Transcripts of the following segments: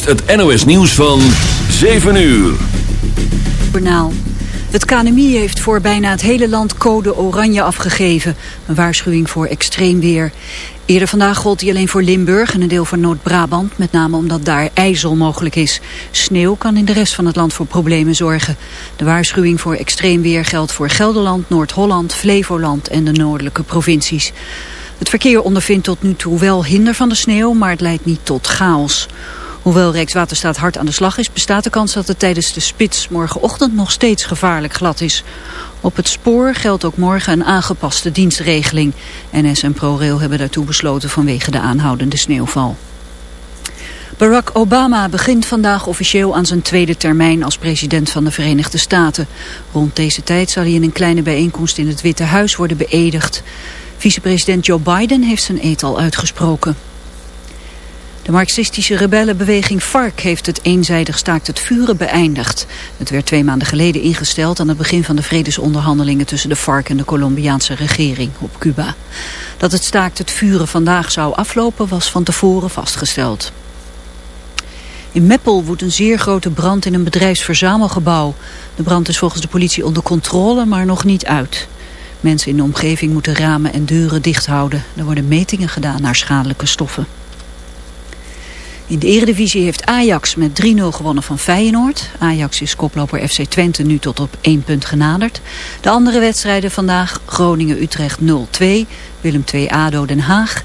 het NOS nieuws van 7 uur. Journaal. Het KNMI heeft voor bijna het hele land code oranje afgegeven. Een waarschuwing voor extreem weer. Eerder vandaag gold die alleen voor Limburg en een deel van Noord-Brabant, met name omdat daar ijzel mogelijk is. Sneeuw kan in de rest van het land voor problemen zorgen. De waarschuwing voor extreem weer geldt voor Gelderland, Noord-Holland, Flevoland en de noordelijke provincies. Het verkeer ondervindt tot nu toe wel hinder van de sneeuw, maar het leidt niet tot chaos. Hoewel Rijkswaterstaat hard aan de slag is, bestaat de kans dat het tijdens de spits morgenochtend nog steeds gevaarlijk glad is. Op het spoor geldt ook morgen een aangepaste dienstregeling. NS en ProRail hebben daartoe besloten vanwege de aanhoudende sneeuwval. Barack Obama begint vandaag officieel aan zijn tweede termijn als president van de Verenigde Staten. Rond deze tijd zal hij in een kleine bijeenkomst in het Witte Huis worden beëdigd. Vicepresident Joe Biden heeft zijn eet al uitgesproken. De marxistische rebellenbeweging FARC heeft het eenzijdig staakt het vuren beëindigd. Het werd twee maanden geleden ingesteld aan het begin van de vredesonderhandelingen tussen de FARC en de Colombiaanse regering op Cuba. Dat het staakt het vuren vandaag zou aflopen was van tevoren vastgesteld. In Meppel woedt een zeer grote brand in een bedrijfsverzamelgebouw. De brand is volgens de politie onder controle, maar nog niet uit. Mensen in de omgeving moeten ramen en deuren dicht houden. Er worden metingen gedaan naar schadelijke stoffen. In de eredivisie heeft Ajax met 3-0 gewonnen van Feyenoord. Ajax is koploper FC Twente nu tot op 1 punt genaderd. De andere wedstrijden vandaag Groningen-Utrecht 0-2, Willem 2 ADO Den Haag 1-1.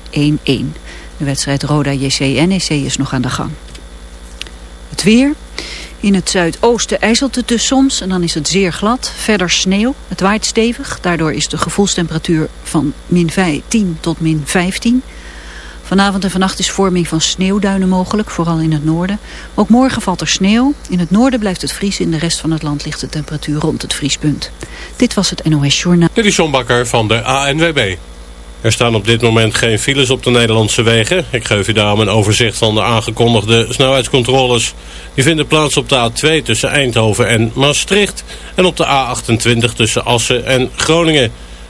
De wedstrijd Roda JC-NEC is nog aan de gang. Het weer. In het zuidoosten ijzelt het dus soms en dan is het zeer glad. Verder sneeuw. Het waait stevig. Daardoor is de gevoelstemperatuur van min 10 tot min 15 Vanavond en vannacht is vorming van sneeuwduinen mogelijk, vooral in het noorden. Ook morgen valt er sneeuw. In het noorden blijft het vriezen, in de rest van het land ligt de temperatuur rond het vriespunt. Dit was het NOS Journaal. Dit is Bakker van de ANWB. Er staan op dit moment geen files op de Nederlandse wegen. Ik geef u daarom een overzicht van de aangekondigde snelheidscontroles. Die vinden plaats op de A2 tussen Eindhoven en Maastricht... en op de A28 tussen Assen en Groningen...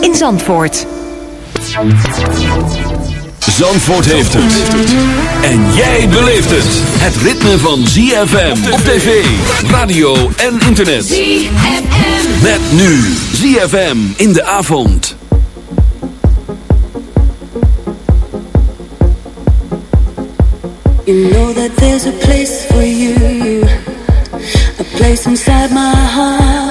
in Zandvoort. Zandvoort heeft het. En jij beleeft het. Het ritme van ZFM op tv, radio en internet. ZFM. Met nu ZFM in de avond. You know that there's a place for you, a place inside my heart.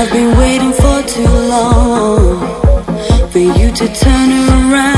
I've been waiting for too long for you to turn around.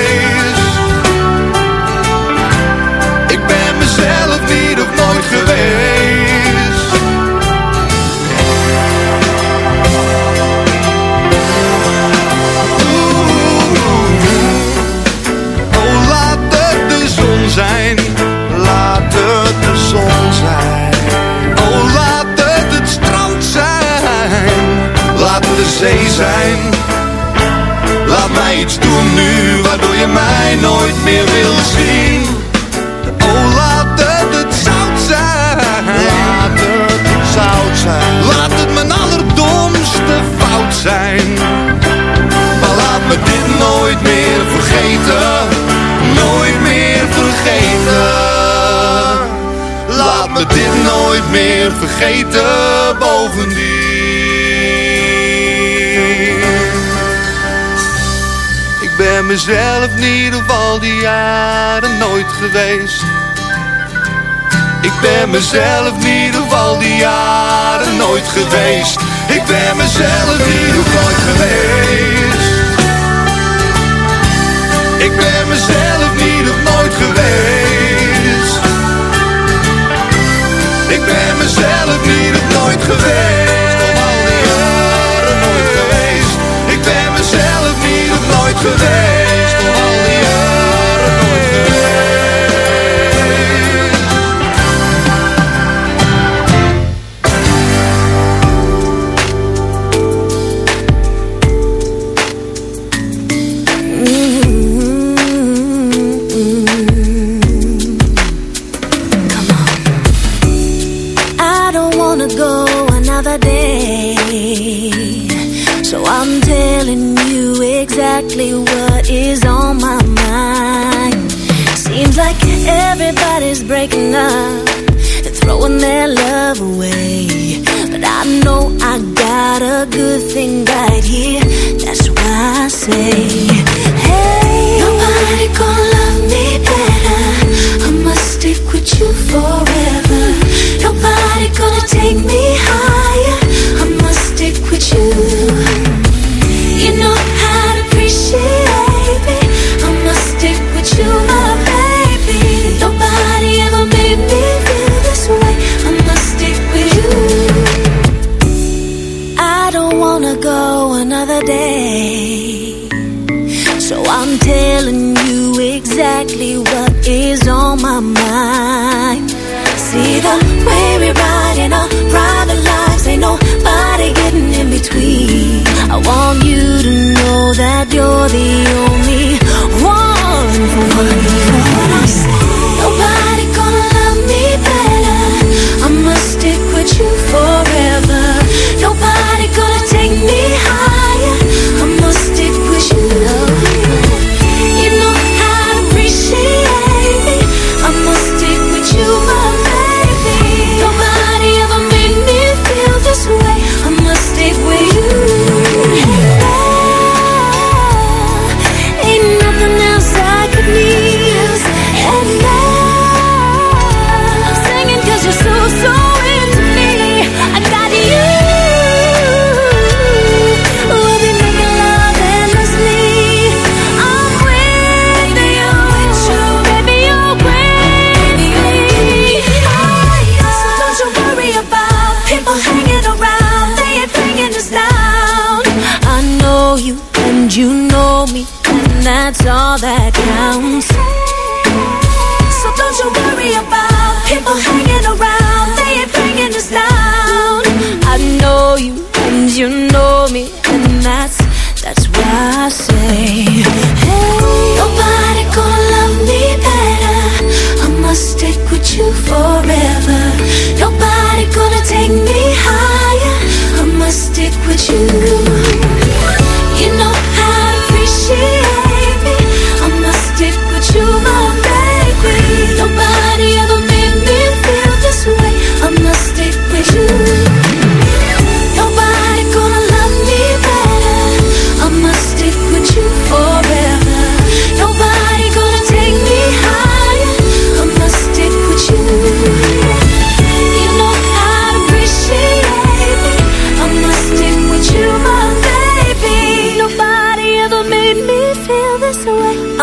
O, oh, laat het de zon zijn, laat het de zon zijn. Oh, laat het het strand zijn, laat de zee zijn. Laat mij iets doen nu, waardoor je mij nooit meer wil zien. zijn. Maar laat me dit nooit meer vergeten, nooit meer vergeten. Laat me dit nooit meer vergeten, bovendien. Ik ben mezelf niet op al die jaren nooit geweest. Ik ben mezelf niet op al die jaren nooit geweest ik ben mezelf hier nog nooit geweest. Ik ben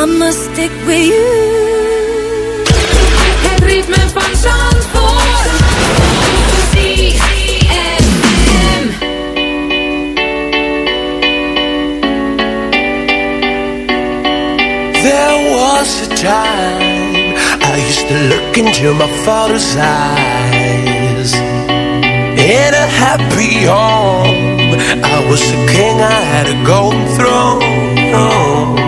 I must stick with you. Het ritme van Zandvoort. ZFM. There was a time I used to look into my father's eyes. In a happy home, I was a king, I had a golden throne.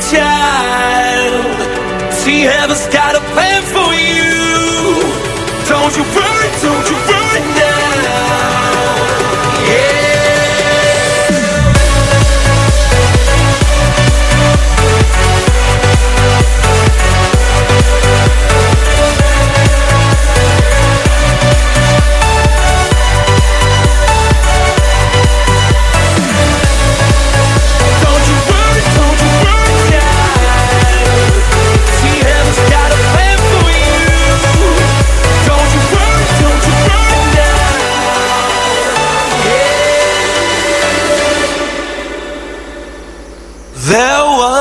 child. See, heaven's got a plan for you. Don't you worry, don't you worry now.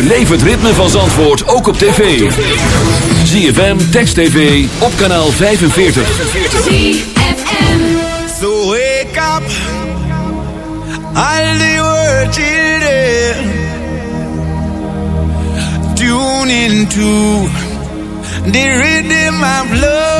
Beleef het ritme van Zandvoort ook op tv. ZFM, Text TV, op kanaal 45. ZFM. So wake up, all the world children. Tune into the rhythm of love.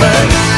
birds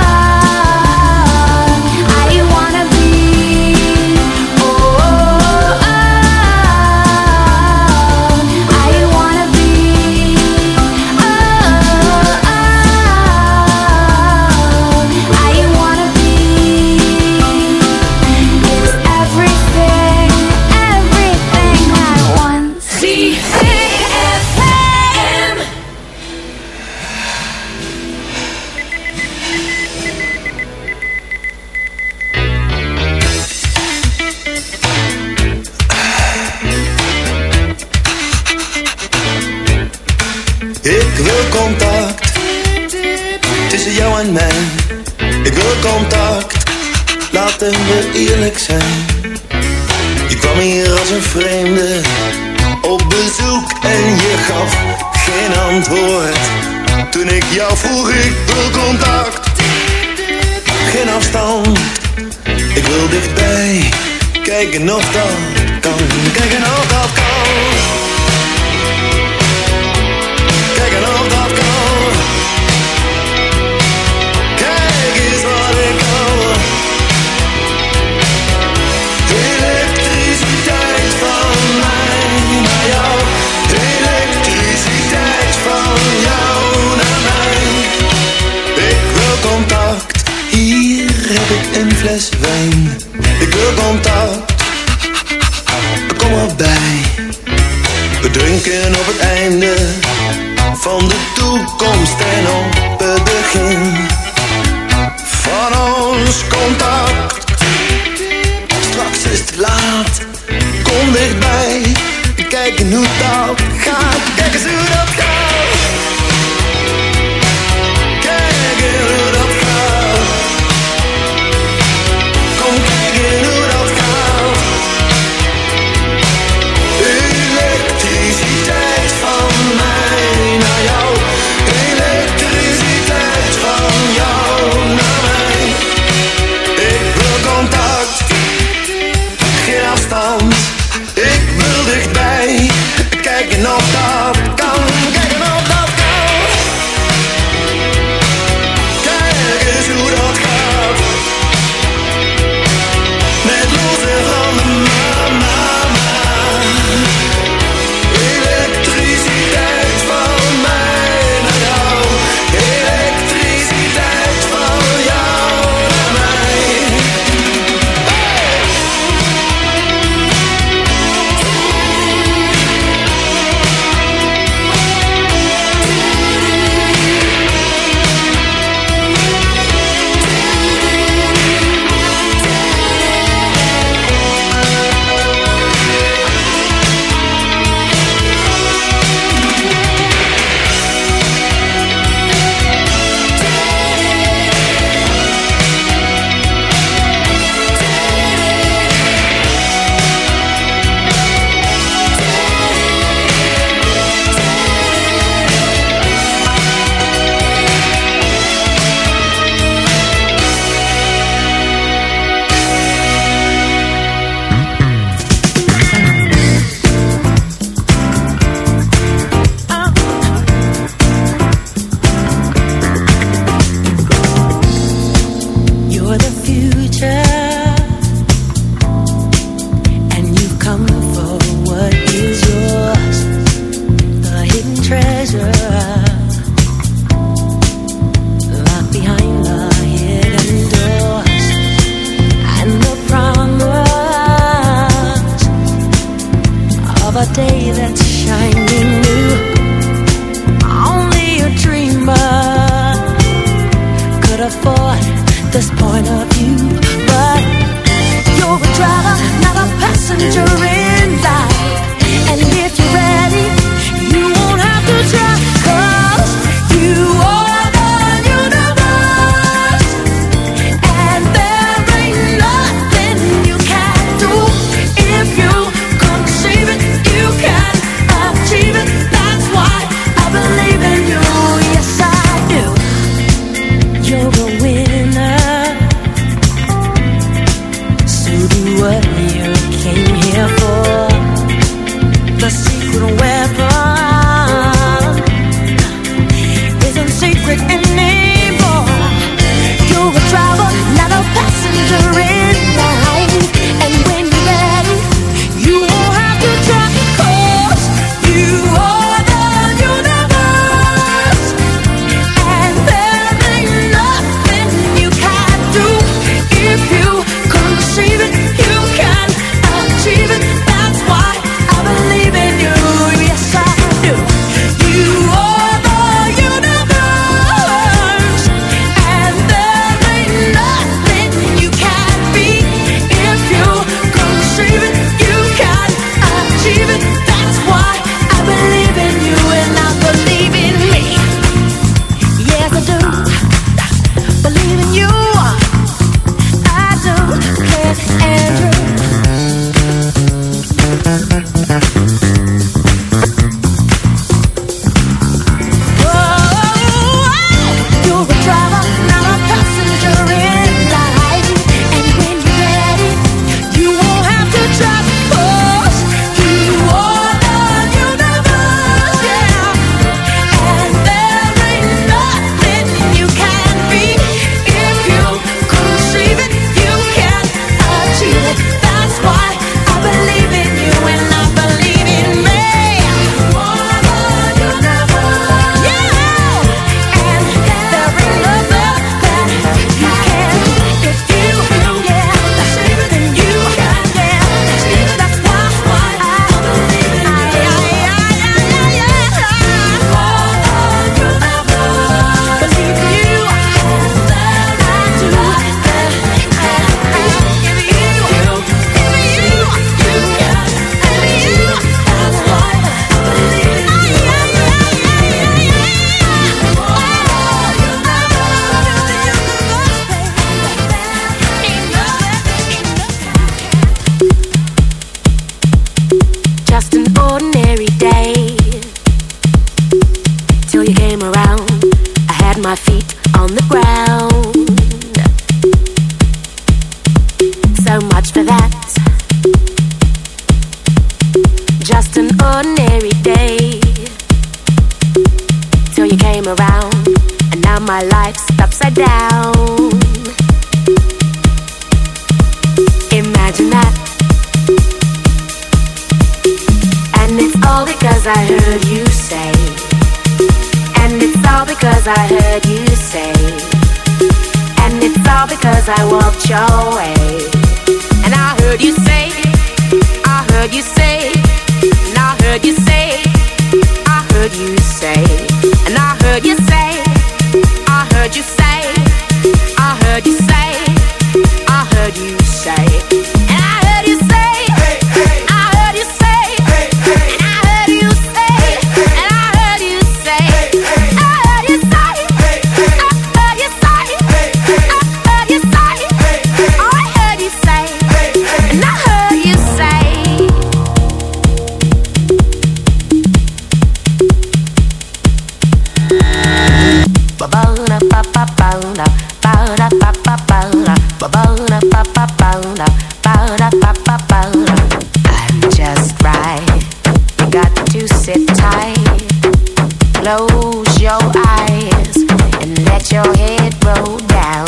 close your eyes and let your head roll down.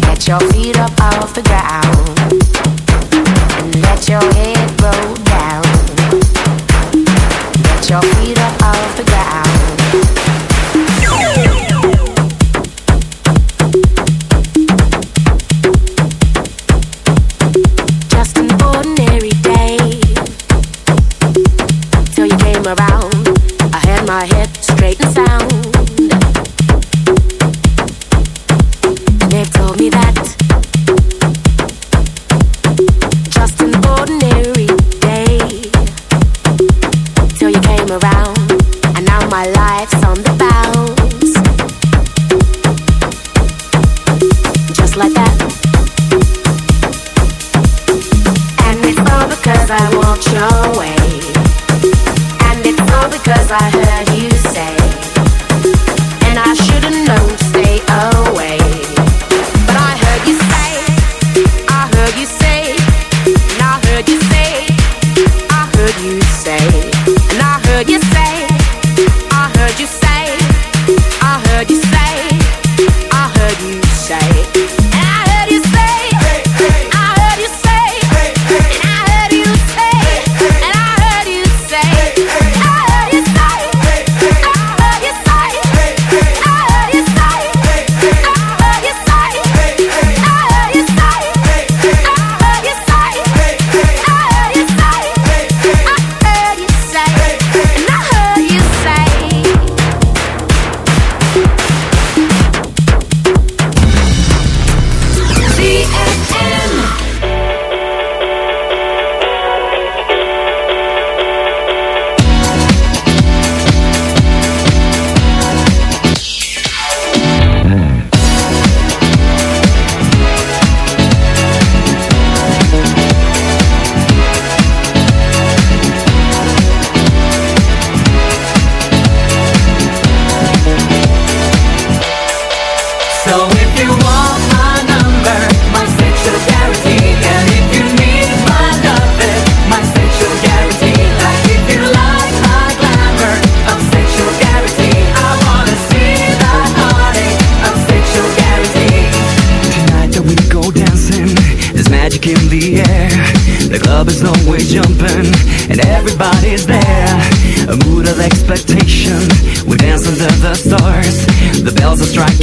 Get your feet up off the ground and let your head roll down. Get your feet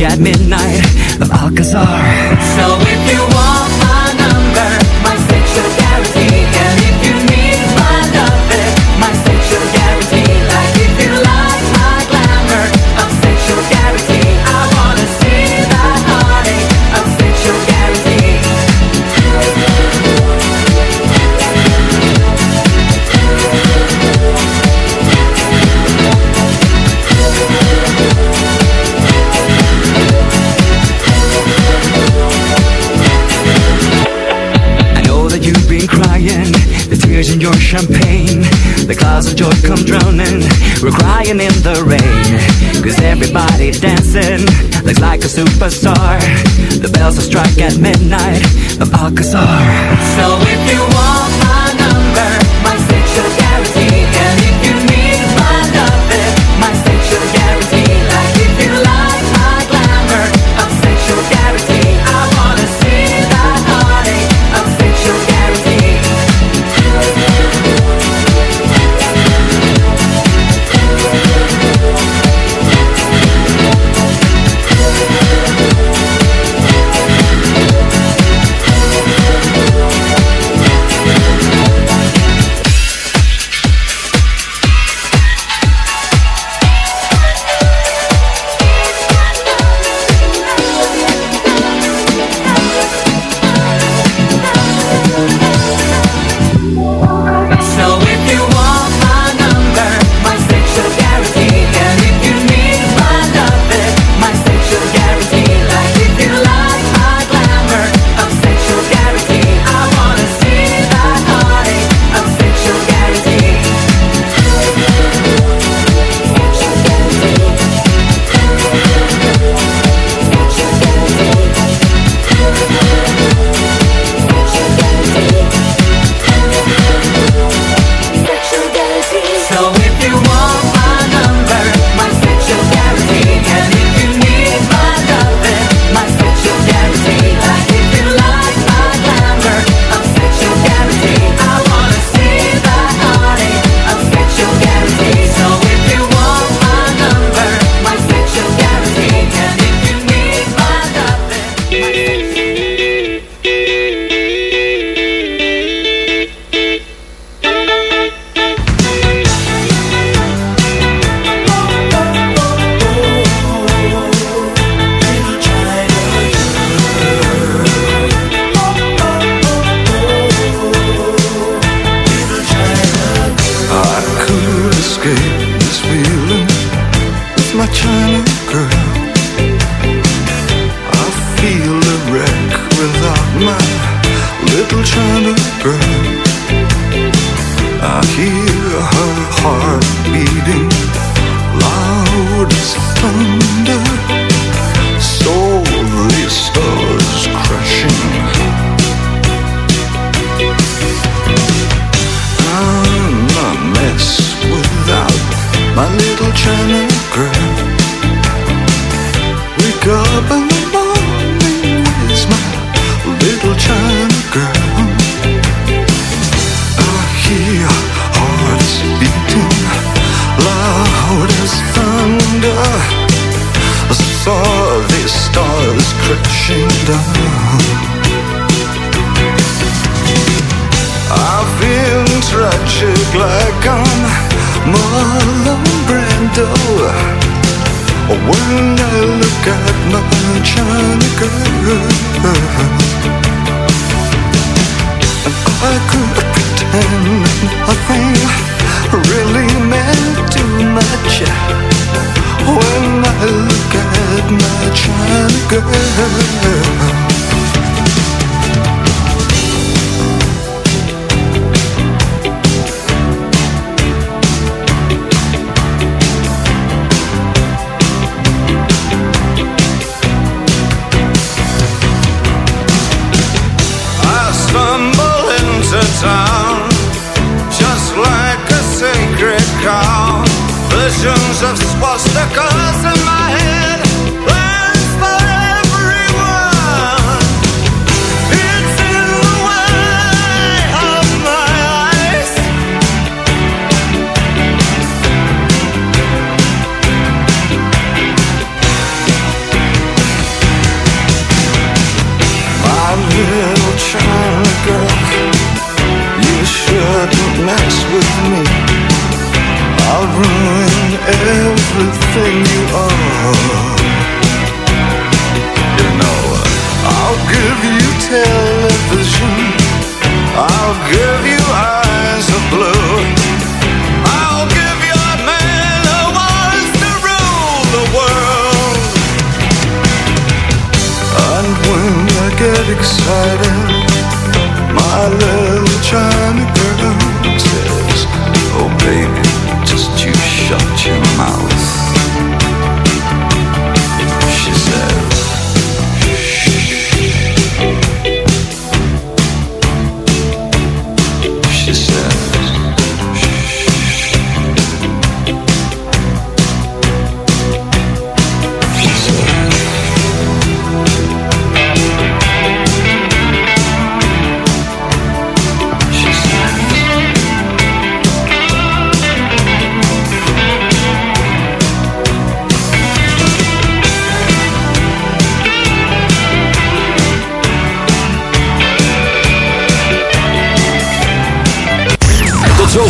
at midnight. The bells will strike at midnight The Alcazar. So if you want. just wash the curse in my head. everything you are. You know, I'll give you television. I'll give you eyes of blue. I'll give you a man who wants to rule the world. And when I get excited, my little China girl says, Oh, baby. shut your mouth.